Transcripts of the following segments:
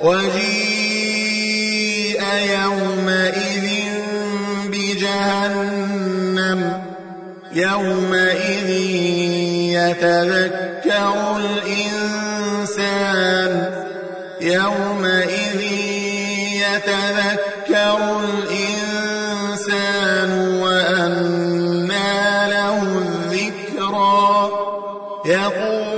وجيء يومئذ بجهنم يومئذ يتذكر الإنسان يومئذ يتذكر الإنسان وأنى له الذكرى يقول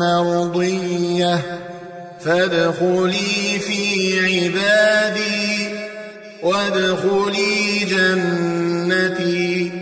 مرضية فادخلي في عبادي وادخلي جنتي.